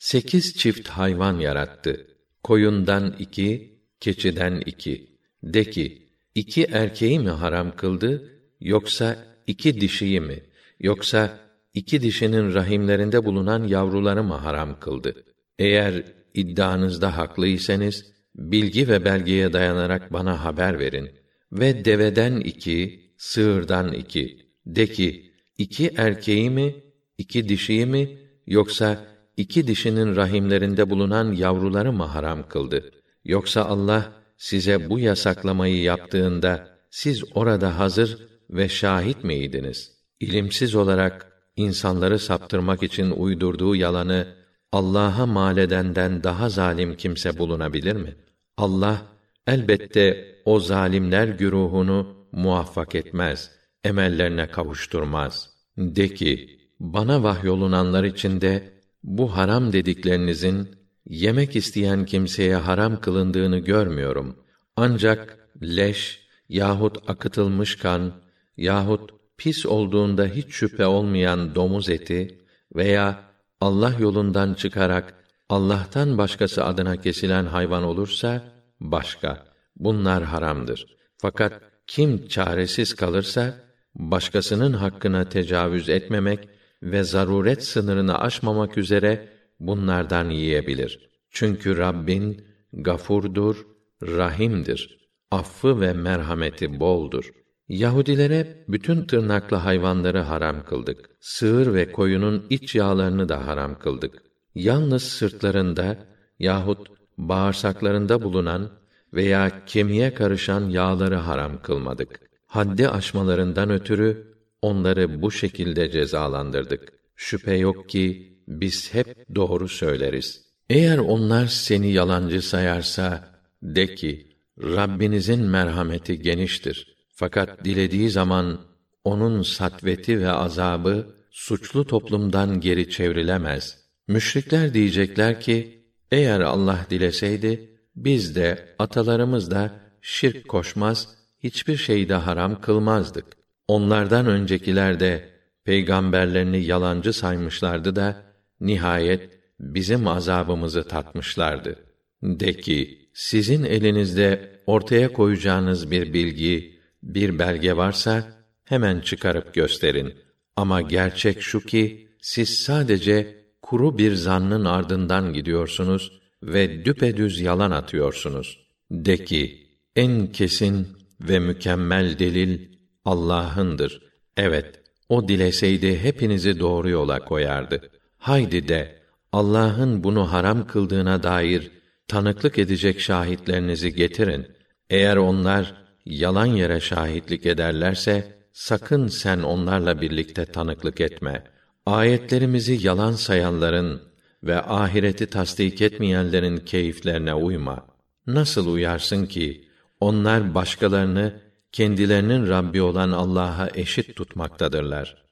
sekiz çift hayvan yarattı. Koyundan iki, keçiden iki. De ki, iki erkeği mi haram kıldı, yoksa iki dişiyi mi, yoksa iki dişinin rahimlerinde bulunan yavruları mı haram kıldı? Eğer iddianızda haklıysanız, bilgi ve belgeye dayanarak bana haber verin. Ve deveden iki, sığırdan iki. De ki, iki erkeği mi, iki dişiyi mi, yoksa iki dişinin rahimlerinde bulunan yavruları mı haram kıldı? Yoksa Allah size bu yasaklamayı yaptığında siz orada hazır ve şahit miydiniz? İlimsiz olarak insanları saptırmak için uydurduğu yalanı Allah'a mal edenden daha zalim kimse bulunabilir mi? Allah elbette o zalimler güruhunu muvaffak etmez, emellerine kavuşturmaz. De ki, bana vahyolunanlar içinde bu haram dediklerinizin yemek isteyen kimseye haram kılındığını görmüyorum. Ancak leş yahut akıtılmış kan yahut pis olduğunda hiç şüphe olmayan domuz eti veya Allah yolundan çıkarak Allah'tan başkası adına kesilen hayvan olursa başka. Bunlar haramdır. Fakat kim çaresiz kalırsa başkasının hakkına tecavüz etmemek ve zaruret sınırını aşmamak üzere bunlardan yiyebilir. Çünkü Rabbin gafurdur, rahimdir. Affı ve merhameti boldur. Yahudilere bütün tırnaklı hayvanları haram kıldık. Sığır ve koyunun iç yağlarını da haram kıldık. Yalnız sırtlarında yahut bağırsaklarında bulunan veya kemiğe karışan yağları haram kılmadık. Haddi aşmalarından ötürü onları bu şekilde cezalandırdık. Şüphe yok ki biz hep doğru söyleriz. Eğer onlar seni yalancı sayarsa de ki Rabbinizin merhameti geniştir. Fakat dilediği zaman onun satveti ve azabı suçlu toplumdan geri çevrilemez. Müşrikler diyecekler ki eğer Allah dileseydi biz de atalarımız da şirk koşmaz, hiçbir şeyde haram kılmazdık. Onlardan öncekiler de peygamberlerini yalancı saymışlardı da nihayet bizim azabımızı tatmışlardı. De ki, sizin elinizde ortaya koyacağınız bir bilgi, bir belge varsa hemen çıkarıp gösterin. Ama gerçek şu ki siz sadece kuru bir zannın ardından gidiyorsunuz ve düpedüz yalan atıyorsunuz. De ki, en kesin ve mükemmel delil Allah'ındır. Evet, o dileseydi hepinizi doğru yola koyardı. Haydi de, Allah'ın bunu haram kıldığına dair tanıklık edecek şahitlerinizi getirin. Eğer onlar yalan yere şahitlik ederlerse sakın sen onlarla birlikte tanıklık etme. Ayetlerimizi yalan sayanların ve ahireti tasdik etmeyenlerin keyiflerine uyma. Nasıl uyarsın ki onlar başkalarını kendilerinin Rabbi olan Allah'a eşit tutmaktadırlar.